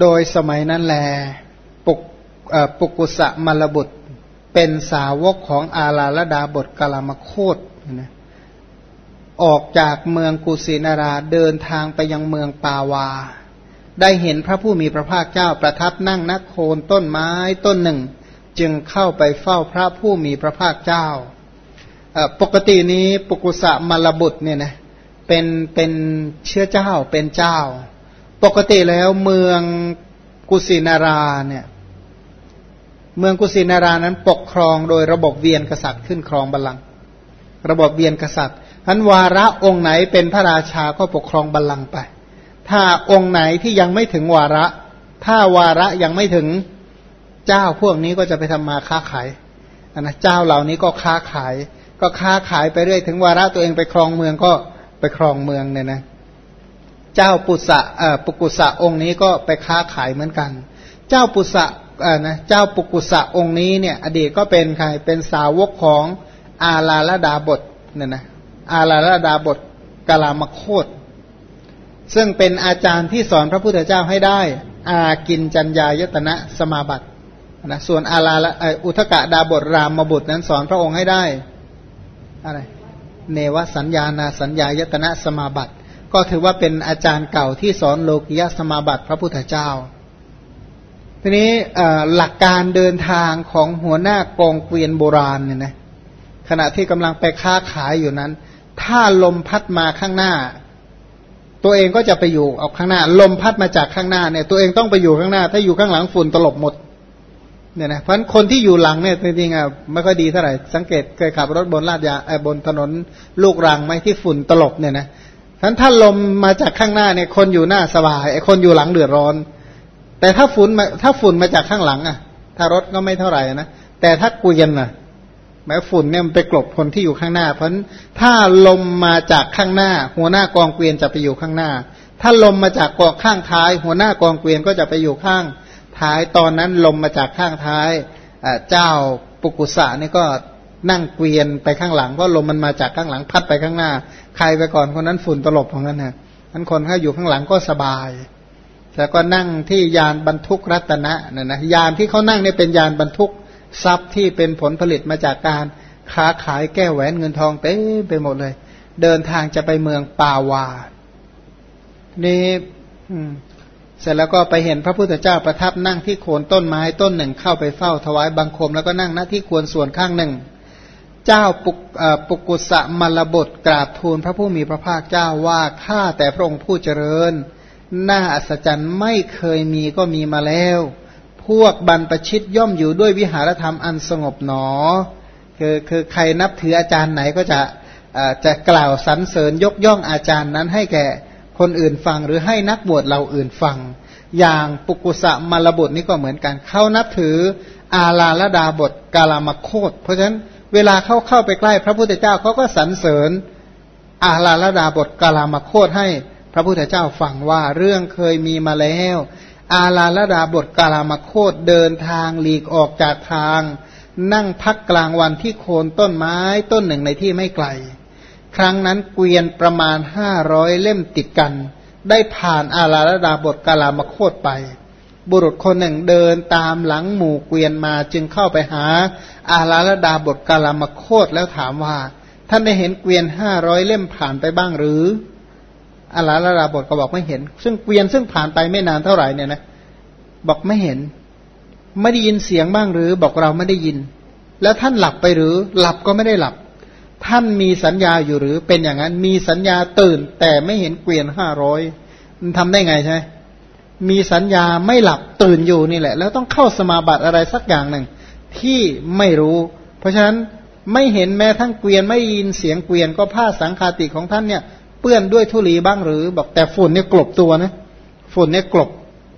โดยสมัยนั้นแลปุกปุกุสะมลบุตร เป็นสาวกของอาลาลดาบทกลามโคตนะออกจากเมืองกุสินาราเดินทางไปยังเมืองปาวา ได้เห็นพระผู้มีพระภาคเจ้าประทับนั่งนักโคนต้นไม้ต้นหนึ่ง จึงเข้าไปเฝ้าพระผู้มีพระภาคเจ้า ปกตินี้ปุกุสะมลบุตรเนี่ยนะเป็นเป็นเชื้อเจ้าเป็นเจ้า ปกติแล้วเมืองกุสินาราเนี่ยเมืองกุสินารานั้นปกครองโดยระบบเวียนกษัตริย์ขึ้นครองบัลลังก์ระบบเวียนกษัตริย์ทันวาระองค์ไหนเป็นพระราชาก็ปกครองบัลลังก์ไป ถ้าองค์ไหนที่ยังไม่ถึงวาระ ถ้าวาระยังไม่ถึงเจ้าพวกนี้ก็จะไปทำมาค้าขายนะเจ้าเหล่านี้ก็ค้าขาย ก็ค้าขายไปเรื่อยถึงวาระตัวเองไปครองเมืองก็ไปครองเมืองเนี่ยนะ เจ้าปุษะปุกุสะองค์นี้ก็ไปค้าขายเหมือนกัน เจ้าปุษะนะเจ้าปุกุสะองค์นี้เนี่ย อดีตก็เป็นใครเป็นสาวกของอาลาลดาบทเนี่ยนะอาลาลดาบทกลามโคตซึ่งเป็นอาจารย์ที่สอนพระพุทธเจ้าให้ได้ อากินจัญญายตนะสมาบัตินะส่วนอาลาละอุทกะดาบทรามบุตรนั้นสอนพระองค์ให้ได้อะไรเนวสัญญานาสัญญายตนะสมาบัติ ก็ถือว่าเป็นอาจารย์เก่าที่สอนโลกิยสมาบัติพระพุทธเจ้า ทีนี้หลักการเดินทางของหัวหน้ากองเกวียนโบราณเนี่ยนะขณะที่กำลังไปค้าขายอยู่นั้น ถ้าลมพัดมาข้างหน้า ตัวเองก็จะไปอยู่เอาข้างหน้า ลมพัดมาจากข้างหน้าเนี่ย ตัวเองต้องไปอยู่ข้างหน้า ถ้าอยู่ข้างหลังฝุ่นตลบหมดเนี่ยนะเพราะคนที่อยู่หลังเนี่ยจริงๆอะไม่ค่อยดีเท่าไหร่สังเกตเคยขับรถบนลาดยาบนถนนลูกรังไหมที่ฝุ่นตลบเนี่ยนะ ท่านถ้าลมมาจากข้างหน้าเนี่ยคนอยู่หน้าสบายไอ้คนอยู่หลังเดือดร้อน แต่ถ้าฝุ่นมาถ้าฝุ่นมาจากข้างหลังอะ ถ้ารถก็ไม่เท่าไหร่นะแต่ถ้าเกวียนอะแม้ฝุ่นเนี่ยมันไปกลบคนที่อยู่ข้างหน้า เพราะถ้าลมมาจากข้างหน้า หัวหน้ากองเกวียนจะไปอยู่ข้างหน้า ถ้าลมมาจากกองข้างท้าย หัวหน้ากองเกวียนก็จะไปอยู่ข้างท้ายตอนนั้นลมมาจากข้างท้ายเจ้าปุกุสะนี่ก็ นั่งเกวียนไปข้างหลังเพราะลมมันมาจากข้างหลังพัดไปข้างหน้า ใครไปก่อนคนนั้นฝุ่นตลบของนั้นนะนั้นคนถ้าอยู่ข้างหลังก็สบาย แล้วก็นั่งที่ยานบรรทุกรัตนะเนะนะยานที่เขานั่งเนี่ยเป็นยานบรรทุกทรัพย์ที่เป็นผลผลิตมาจากการค้าขายแก้แหวนเงินทองเต็มไปหมดเลย เดินทางจะไปเมืองปาวา นี่เสร็จแล้วก็ไปเห็นพระพุทธเจ้าประทับนั่งที่โคนต้นไม้ต้นหนึ่งเข้าไปเฝ้าถวายบังคม แล้วก็นั่งหน้าที่ควรส่วนข้างหนึ่ง เจ้าปุกปุกุสะมลบทกราบทูลพระผู้มีพระภาคเจ้าว่าข้าแต่พระองค์ผู้เจริญ น่าอัศจรรย์ไม่เคยมีก็มีมาแล้ว พวกบรรพชิตย่อมอยู่ด้วยวิหารธรรมอันสงบหนอ คือคือใครนับถืออาจารย์ไหนก็จะจะกล่าวสรรเสริญยกย่องอาจารย์นั้นให้แก่คนอื่นฟังหรือให้นักบวชเราอื่นฟัง อย่างปุกุสะมลบุตรนี่ก็เหมือนกัน เขานับถืออาลาลดาบทกาลามโคตเพราะฉะนั้น เวลาเข้าเข้าไปใกล้พระพุทธเจ้าเขาก็สรรเสริญอาลาลดาบทกาลามโคตให้พระพุทธเจ้าฟังว่าเรื่องเคยมีมาแล้ว อาลาลดาบทกาลามโคตเดินทางหลีกออกจากทาง นั่งพักกลางวันที่โคนต้นไม้ต้นหนึ่งในที่ไม่ไกล ครั้งนั้นเกวียนประมาณห้าร้อยเล่มติดกัน ได้ผ่านอาลาลดาบทกาลามโคตไป บุรุษคนหนึ่งเดินตามหลังหมู่เกวียนมาจึงเข้าไปหา อาลาลดาบทกาลามโคตแล้วถามว่า ท่านได้เห็นเกวียนห้าร้อยเล่มผ่านไปบ้างหรือ อาลาลาลาบทก็บอกไม่เห็น ซึ่งเกวียนซึ่งผ่านไปไม่นานเท่าไหร่เนี่ยนะบอกไม่เห็น ไม่ได้ยินเสียงบ้างหรือ บอกเราไม่ได้ยิน แล้วท่านหลับไปหรือ หลับก็ไม่ได้หลับ ท่านมีสัญญาอยู่หรือเป็นอย่างนั้น มีสัญญาตื่น แต่ไม่เห็นเกวียนห้าร้อยมันทำได้ไงใช่ไหม มีสัญญาไม่หลับตื่นอยู่นี่แหละ แล้วต้องเข้าสมาบัติอะไรสักอย่างหนึ่ง ที่ไม่รู้ เพราะฉะนั้นไม่เห็นแม้ทั้งเกวียนไม่ยินเสียงเกวียนก็ผ้าสังคาติของท่านเนี่ย เปื้อนด้วยทุลีบ้างหรือ บอกแต่ฝุ่นเนี่ยกลบตัวนะฝุ่นเนี่ยกลบ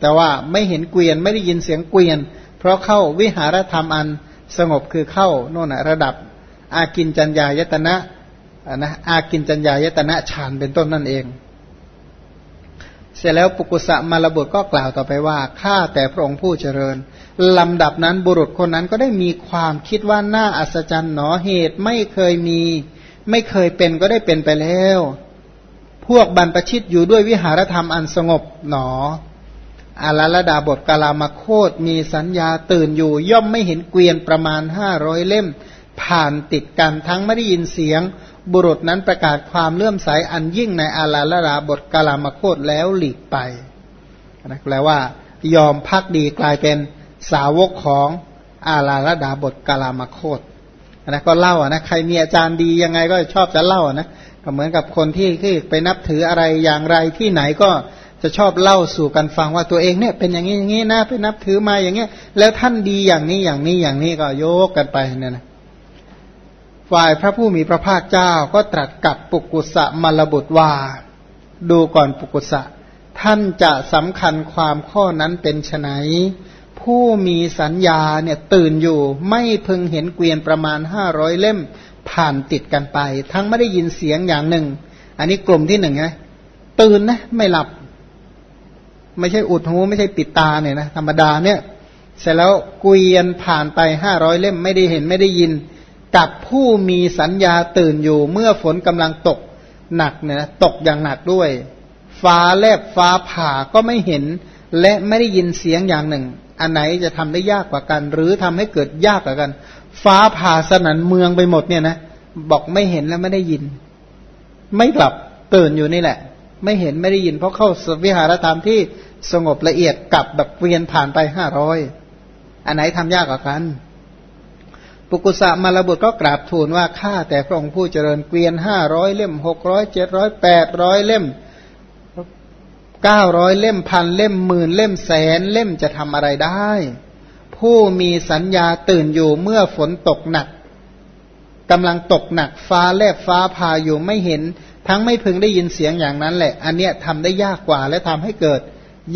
แต่ว่าไม่เห็นเกวียนไม่ได้ยินเสียงเกวียน เพราะเข้าวิหารธรรมอันสงบคือเข้าโน่นระดับ อากินจัญญายตนะนะอากินจัญญายตนะฌานเป็นต้นนั่นเอง เสร็จแล้วปุกุสะมาลบุตรก็กล่าวต่อไปว่าข้าแต่พระองค์ผู้เจริญลำดับนั้นบุรุษคนนั้นก็ได้มีความคิดว่าน่าอัศจรรย์หนอเหตุไม่เคยมี ไม่เคยเป็นก็ได้เป็นไปแล้ว พวกบรรพชิตอยู่ด้วยวิหารธรรมอันสงบหนออาลาลดาบทกาลามาโคตมีสัญญาตื่นอยู่ย่อมไม่เห็นเกวียนประมาณห้าร้อยเล่ม ผ่านติดกันทั้งไม่ได้ยินเสียง บุรุษนั้นประกาศความเลื่อมใสอันยิ่งในอาลาลดาบทกาลามาโคตแล้วหลีกไปนะแปลว่ายอมพักดีกลายเป็นสาวกของอาลาลดาบทกาลามาโคตนะก็เล่านะใครมีอาจารย์ดียังไงก็ชอบจะเล่านะก็เหมือนกับคนที่ที่ไปนับถืออะไรอย่างไรที่ไหนก็จะชอบเล่าสู่กันฟังว่าตัวเองเนี่ยเป็นอย่างนี้อย่างนี้นะไปนับถือมาอย่างเงี้ยแล้วท่านดีอย่างนี้อย่างนี้อย่างนี้ก็โยกกันไปเนี่ยนะ ฝ่ายพระผู้มีพระภาคเจ้าก็ตรัสกับปุกุสะมลบุตรว่า ดูก่อนปุกุสะ ท่านจะสำคัญความข้อนั้นเป็นไฉนผู้มีสัญญาเนี่ยตื่นอยู่ไม่พึงเห็นเกวียนประมาณห้าร้อยเล่มผ่านติดกันไป ทั้งไม่ได้ยินเสียงอย่างหนึ่ง อันนี้กลุ่มที่หนึ่งไงตื่นนะไม่หลับ ไม่ใช่อุดหูไม่ใช่ปิดตาเนี่ยนะธรรมดาเนี่ย เสร็จแล้วเกวียนผ่านไปห้าร้อยเล่มไม่ได้เห็นไม่ได้ยิน กับผู้มีสัญญาตื่นอยู่เมื่อฝนกำลังตกหนักเนี่ยตกอย่างหนักด้วย ฟ้าแลบฟ้าผ่าก็ไม่เห็น และไม่ได้ยินเสียงอย่างหนึ่ง อันไหนจะทำได้ยากกว่ากัน หรือทำให้เกิดยากกว่ากัน ฟ้าผ่าสนันเมืองไปหมดเนี่ยนะบอกไม่เห็นแล้วไม่ได้ยิน ไม่กลับตื่นอยู่นี่แหละ ไม่เห็นไม่ได้ยิน เพราะเข้าสวิหารธรรมที่สงบละเอียดกับแบบเวียนผ่านไปห้าร้อยอันไหนทำยากกว่ากัน ปุกุสะมารบุตรก็กราบทูลว่าข้าแต่พระองค์ผู้เจริญเกวียนห้าร้อยเล่มหกร้อยเจ็ดร้อยแปดร้อยเล่มเก้าร้อยเล่มพันเล่มหมื่นเล่มแสนเล่มจะทำอะไรได้ ผู้มีสัญญาตื่นอยู่เมื่อฝนตกหนักกำลังตกหนักฟ้าแลบฟ้าพาอยู่ไม่เห็น ทั้งไม่พึงได้ยินเสียงอย่างนั้นแหละ อันเนี้ยทำได้ยากกว่าและทำให้เกิด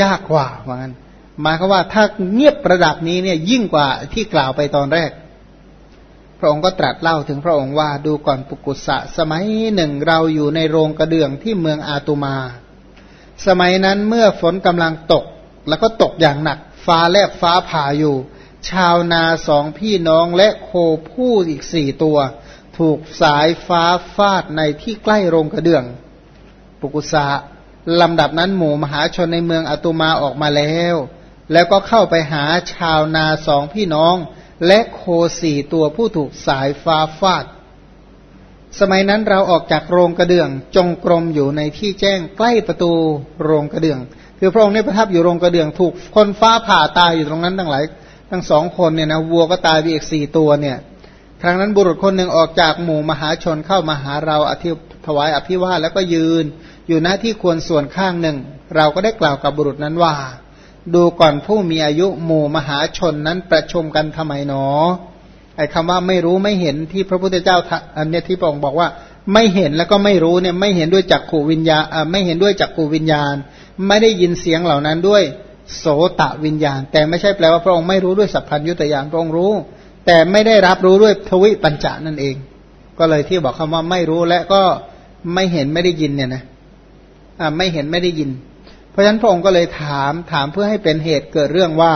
ยากกว่าว่างั้นหมายความว่าถ้าเงียบระดับนี้เนี่ยยิ่งกว่าที่กล่าวไปตอนแรก ระองค์ก็ตรัสเล่าถึงพระองค์ว่าดูก่อนปุกุสะสมัยหนึ่งเราอยู่ในโรงกระเดื่องที่เมืองอาตุมา สมัยนั้นเมื่อฝนกำลังตกแล้วก็ตกอย่างหนัก ฟ้าแลบฟ้าผ่าอยู่ ชาวนาสองพี่น้องและโคผู้อีกสี่ตัว ถูกสายฟ้าฟาดในที่ใกล้โรงกระเดื่อง ปุกุสะลำดับนั้นหมู่มหาชนในเมืองอาตุมาออกมาแล้ว แล้วก็เข้าไปหาชาวนาสองพี่น้อง และโคสี่ตัวผู้ถูกสายฟ้าฟาด สมัยนั้นเราออกจากโรงกระเดื่อง จงกรมอยู่ในที่แจ้งใกล้ประตูโรงกระเดื่อง คือพระองค์เนี่ยประทับอยู่โรงกระเดื่องถูกคนฟ้าผ่าตายอยู่ตรงนั้นทั้งหลายทั้งสองคนเนี่ยนะวัวก็ตายไปอีกสี่ตัวเนี่ย ครั้งนั้นบุรุษคนหนึ่งออกจากหมู่มหาชนเข้ามาหาเราอธิถวายอภิวาแล้วก็ยืน อยู่หน้าที่ควรส่วนข้างหนึ่ง เราก็ได้กล่าวกับบุรุษนั้นว่า ดูก่อนผู้มีอายุหมู่มหาชนนั้นประชุมกันทำไมหนอไอ้คำว่าไม่รู้ไม่เห็นที่พระพุทธเจ้าอันเนี้ยที่พระองค์บอกว่า ไม่เห็นแล้วก็ไม่รู้เนี่ยไม่เห็นด้วยจักขูวิญญาไม่เห็นด้วยจักขูวิญญาณ ไม่ได้ยินเสียงเหล่านั้นด้วยโสตะวิญญาณ แต่ไม่ใช่แปลว่าพระองค์ไม่รู้ด้วยสัพพัญยุตยานพระองค์รู้ แต่ไม่ได้รับรู้ด้วยทวิปัญจานั่นเอง ก็เลยที่บอกคำว่าไม่รู้และก็ไม่เห็นไม่ได้ยินเนี่ยนะอ่าไม่เห็นไม่ได้ยิน เพราะฉะนั้นพระองค์ก็เลยถามถามเพื่อให้เป็นเหตุเกิดเรื่องว่า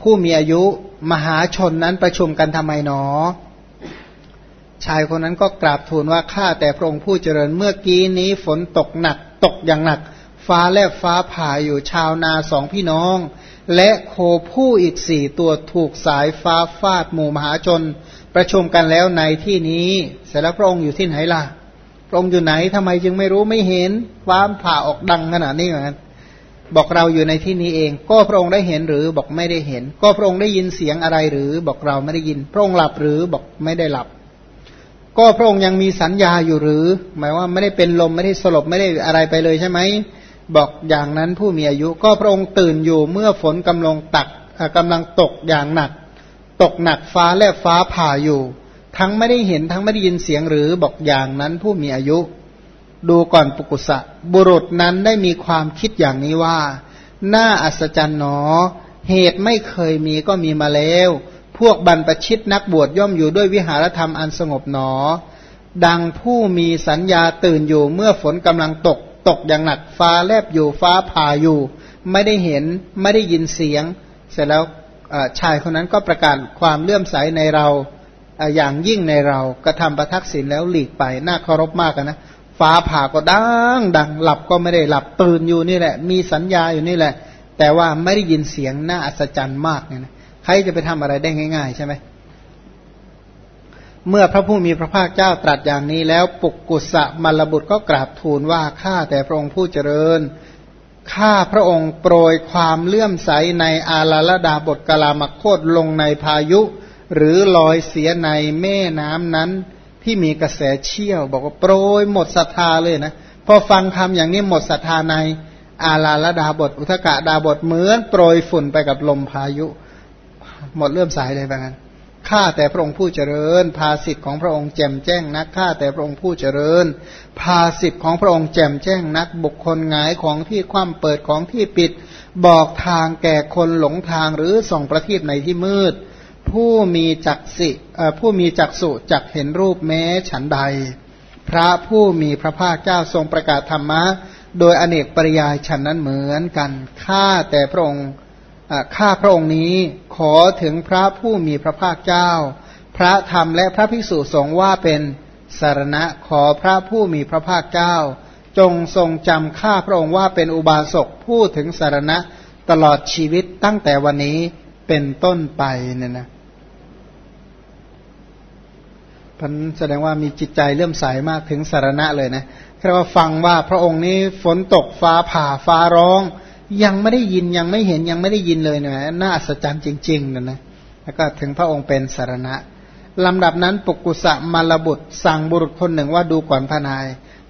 ผู้มีอายุมหาชนนั้นประชุมกันทำไมหนอ ชายคนนั้นก็กราบทูลว่าข้าแต่พระองค์ผู้เจริญเมื่อกี้นี้ฝนตกหนักตกอย่างหนัก ฟ้าแลบฟ้าผ่าอยู่ชาวนาสองพี่น้อง และโคผู้อีกสี่ตัวถูกสายฟ้าฟาดหมู่มหาชน ประชุมกันแล้วในที่นี้ เสร็จแล้วพระองค์อยู่ที่ไหนล่ะ พระองค์อยู่ไหนทำไมจึงไม่รู้ไม่เห็นฟ้าผ่าออกดังขนาดนี้เหมือนกันบอกเราอยู่ในที่นี้เอง ก็พระองค์ได้เห็นหรือบอกไม่ได้เห็น ก็พระองค์ได้ยินเสียงอะไรหรือบอกเราไม่ได้ยิน พระองค์หลับหรือบอกไม่ได้หลับ ก็พระองค์ยังมีสัญญาอยู่หรือ หมายว่าไม่ได้เป็นลมไม่ได้สลบไม่ได้อะไรไปเลยใช่ไหมบอกอย่างนั้นผู้มีอายุ ก็พระองค์ตื่นอยู่เมื่อฝนกำลังตักกำลังตกอย่างหนัก ตกหนักฟ้าและฟ้าผ่าอยู่ ทั้งไม่ได้เห็นทั้งไม่ได้ยินเสียงหรือบอกอย่างนั้นผู้มีอายุ ดูก่อนปุกุสะบุรุษนั้นได้มีความคิดอย่างนี้ว่า น่าอัศจรรย์หนอ เหตุไม่เคยมีก็มีมาแล้ว พวกบรรพชิตนักบวชย่อมอยู่ด้วยวิหารธรรมอันสงบหนอ ดังผู้มีสัญญาตื่นอยู่เมื่อฝนกำลังตกตกอย่างหนักฟ้าแลบอยู่ฟ้าผ่าอยู่ ไม่ได้เห็นไม่ได้ยินเสียง เสร็จแล้วชายคนนั้นก็ประกาศความเลื่อมใสในเรา อย่างยิ่งในเรากระทำประทักษิณแล้วหลีกไปน่าเคารพมากนะฟ้าผ่าก็ดังดังหลับก็ไม่ได้หลับตื่นอยู่นี่แหละ มีสัญญาอยู่นี่แหละ แต่ว่าไม่ได้ยินเสียงน่าอัศจรรย์มากเนี่ยนะใครจะไปทำอะไรได้ง่าย ๆ ใช่ไหมเมื่อพระผู้มีพระภาคเจ้าตรัสอย่างนี้แล้วปุกกุสะมลบุตรก็กราบทูลว่าข้าแต่พระองค์ผู้เจริญข้าพระองค์โปรยความเลื่อมใสในอาลาลดาบทกลามโคตลงในพายุ หรือลอยเสียในแม่น้ำนั้น ที่มีกระแสเชี่ยว บอกว่าโปรยหมดศรัทธาเลยนะพอฟังคำอย่างนี้หมดศรัทธาใน อาลาละดาบท อุทกะดาบทเหมือนโปรยฝุ่นไปกับลมพายุ หมดเลื่อมใสเลยแบบนั้นข้าแต่พระองค์ผู้เจริญ ภาสิทธิ์ของพระองค์แจ่มแจ้งนักข้าแต่พระองค์ผู้เจริญ ภาสิทธิ์ของพระองค์แจ่มแจ้งนักบุคคลหงายของที่คว่ำเปิดของที่ปิด บอกทางแก่คนหลงทางหรือส่องประทีปในที่มืด ผู้มีจักสิผู้มีจักสุจักเห็นรูปแม้ฉันใด พระผู้มีพระภาคเจ้าทรงประกาศธรรมะ โดยอเนกปริยายฉันนั้นเหมือนกันข้าแต่พระองค์ข้าพระองค์นี้ขอถึงพระผู้มีพระภาคเจ้า พระธรรมและพระภิกษุสงฆ์ว่าเป็นสารณะขอพระผู้มีพระภาคเจ้า จงทรงจำข้าพระองค์ว่าเป็นอุบาสกผู้ถึงสารณะตลอดชีวิตตั้งแต่วันนี้เป็นต้นไปเนี่ยนะ พันแสดงว่ามีจิตใจเลื่อมใสมากถึงสารณะเลยนะแค่ว่าฟังว่าพระองค์นี้ฝนตกฟ้าผ่าฟ้าร้อง ยังไม่ได้ยินยังไม่เห็นยังไม่ได้ยินเลยเนี่ยน่าอัศจรรย์จริงๆนะนะแล้วก็ถึงพระองค์เป็นสารณะลำดับนั้นปุกุสะมาลบุตรสั่งบุรุษคนหนึ่งว่าดูก่อนพนาย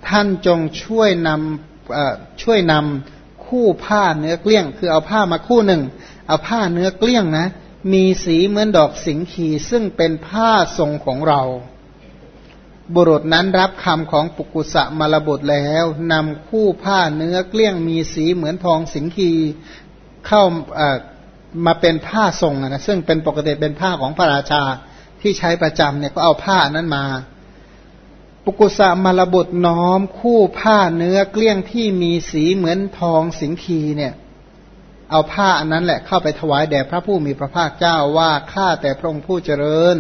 ท่านจงช่วยนำช่วยนำคู่ผ้าเนื้อเกลี้ยง คือเอาผ้ามาคู่หนึ่ง เอาผ้าเนื้อเกลี้ยงนะ มีสีเหมือนดอกสิงคีซึ่งเป็นผ้าทรงของเรา บุรุษนั้นรับคำของปุกุสะมาลบุตรแล้วนำคู่ผ้าเนื้อเกลี้ยงมีสีเหมือนทองสิงคีเข้ามาเป็นผ้าทรงนะซึ่งเป็นปกติเป็นผ้าของพระราชาที่ใช้ประจำเนี่ยก็เอาผ้านั้นมา ปุกุสะมาลบุตรน้อมคู่ผ้าเนื้อเกลี้ยงที่มีสีเหมือนทองสิงคีเนี่ย เอาผ้าอันนั้นแหละเข้าไปถวายแด่พระผู้มีพระภาคเจ้าว่าข้าแต่พระองค์ผู้เจริญ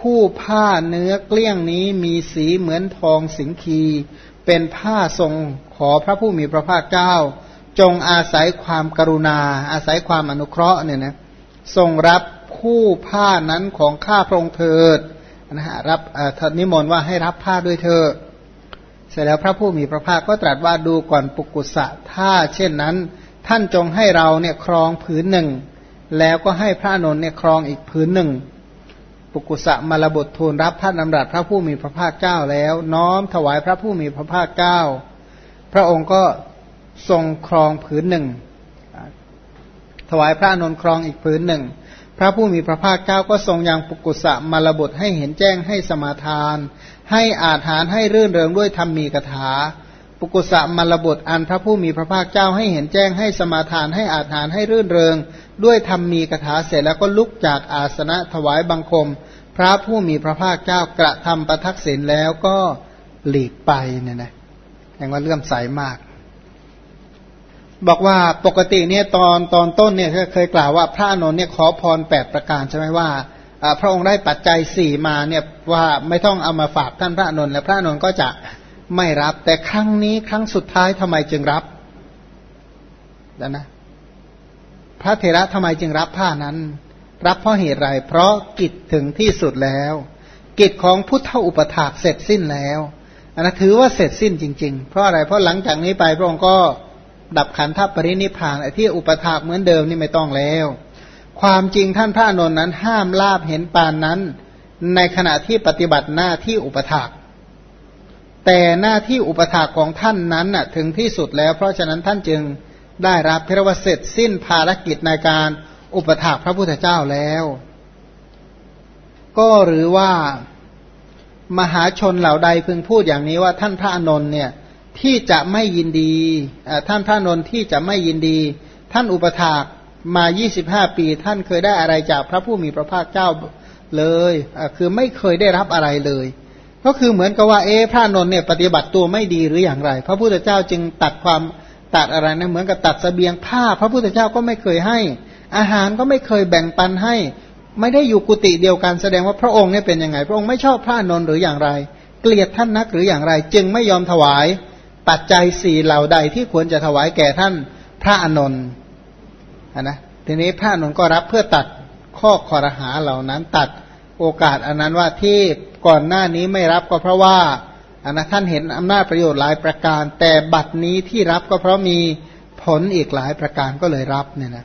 คู่ผ้าเนื้อเกลี้ยงนี้มีสีเหมือนทองสิงคี เป็นผ้าทรงขอพระผู้มีพระภาคเจ้า จงอาศัยความกรุณา อาศัยความอนุเคราะห์เนี่ยนะทรงรับคู่ผ้านั้นของข้าพระองค์เถิดนะฮะรับนิมนต์ว่าให้รับผ้าด้วยเธอเสร็จแล้วพระผู้มีพระภาคก็ตรัสว่าดูก่อนปุกุสะถ้าเช่นนั้น ท่านจงให้เราเนี่ยครองผืนหนึ่ง แล้วก็ให้พระนนท์เนี่ยครองอีกผืนหนึ่ง ปุกุสะมารบททูลรับพระนำรัสพระผู้มีพระภาคเจ้าแล้ว น้อมถวายพระผู้มีพระภาคเจ้า พระองค์ก็ทรงครองผืนหนึ่ง ถวายพระนนครองอีกผืนหนึ่ง พระผู้มีพระภาคเจ้าก็ทรงยังปุกุสะมารบทให้เห็นแจ้งให้สมาทาน ให้อาถานให้รื่นเริงด้วยธรรมมีกถา ปุกุสะมารบทอันพระผู้มีพระภาคเจ้าให้เห็นแจ้งให้สมาทานให้อาถานให้รื่นเริง ด้วยธรรมมีคาถาเสร็จแล้วก็ลุกจากอาสนะถวายบังคม พระผู้มีพระภาคเจ้ากระทำประทักษิณแล้วก็หลีกไปเนี่ยนะแห่งว่าเลื่อมใสมาก บอกว่าปกติเนี่ยตอนตอนต้นเนี่ยเคยกล่าวว่าพระนนท์เนี่ยขอพรแปดประการใช่ไหมว่าพระองค์ได้ปัจจัยสี่มาเนี่ยว่าไม่ต้องเอามาฝากท่านพระนนท์และพระนนท์ก็จะไม่รับ แต่ครั้งนี้ครั้งสุดท้ายทำไมจึงรับแล้วนะ พระเถระทำไมจึงรับผ้านั้น รับเพราะเหตุไร เพราะกิจถึงที่สุดแล้ว กิจของพุทธอุปถากเสร็จสิ้นแล้วอันนั้นถือว่าเสร็จสิ้นจริง ๆ เพราะอะไร เพราะหลังจากนี้ไปพระองค์ก็ดับขันธปรินิพานไอ้ที่อุปถากเหมือนเดิมนี่ไม่ต้องแล้ว ความจริงท่านพระนนท์นั้นห้ามลาบเห็นปานนั้น ในขณะที่ปฏิบัติหน้าที่อุปถากแต่หน้าที่อุปถากของท่านนั้นน่ะถึงที่สุดแล้ว เพราะฉะนั้นท่านจึง ได้รับเพรว่าเสร็จสิ้นภารกิจในการอุปถากพระพุทธเจ้าแล้ว ก็หรือว่ามหาชนเหล่าใดพึงพูดอย่างนี้ว่าท่านพระอนนท์เนี่ยที่จะไม่ยินดีท่านพระอนนท์ที่จะไม่ยินดี ท่านอุปถากมา 25 ปี ท่านเคยได้อะไรจากพระผู้มีพระภาคเจ้าเลยคือไม่เคยได้รับอะไรเลย ก็คือเหมือนกับว่าเอ๊พระนนท์เนี่ยปฏิบัติตัวไม่ดีหรืออย่างไร พระพุทธเจ้าจึงตัดความ ตัดอะไรนะเหมือนกับตัดสเสบียงผ้า พระพุทธเจ้าก็ไม่เคยให้ อาหารก็ไม่เคยแบ่งปันให้ ไม่ได้อยู่กุฏิเดียวกันแสดงว่าพระองค์เนี่ยเป็นยังไง พระองค์ไม่ชอบพระนนท์หรืออย่างไร เกลียดท่านนักหรืออย่างไร จึงไม่ยอมถวาย ปัจจัยสี่เหล่าใดที่ควรจะถวายแก่ท่านพระอนนท์นะทีนี้พระอนนท์ก็รับเพื่อตัดข้อคอรหาเหล่านั้นตัดโอกาสอันนั้นว่าที่ก่อนหน้านี้ไม่รับก็เพราะว่า อันนะท่านเห็นอำนาจประโยชน์หลายประการ แต่บัตรนี้ที่รับก็เพราะมีผลอีกหลายประการก็เลยรับเนี่ยนะ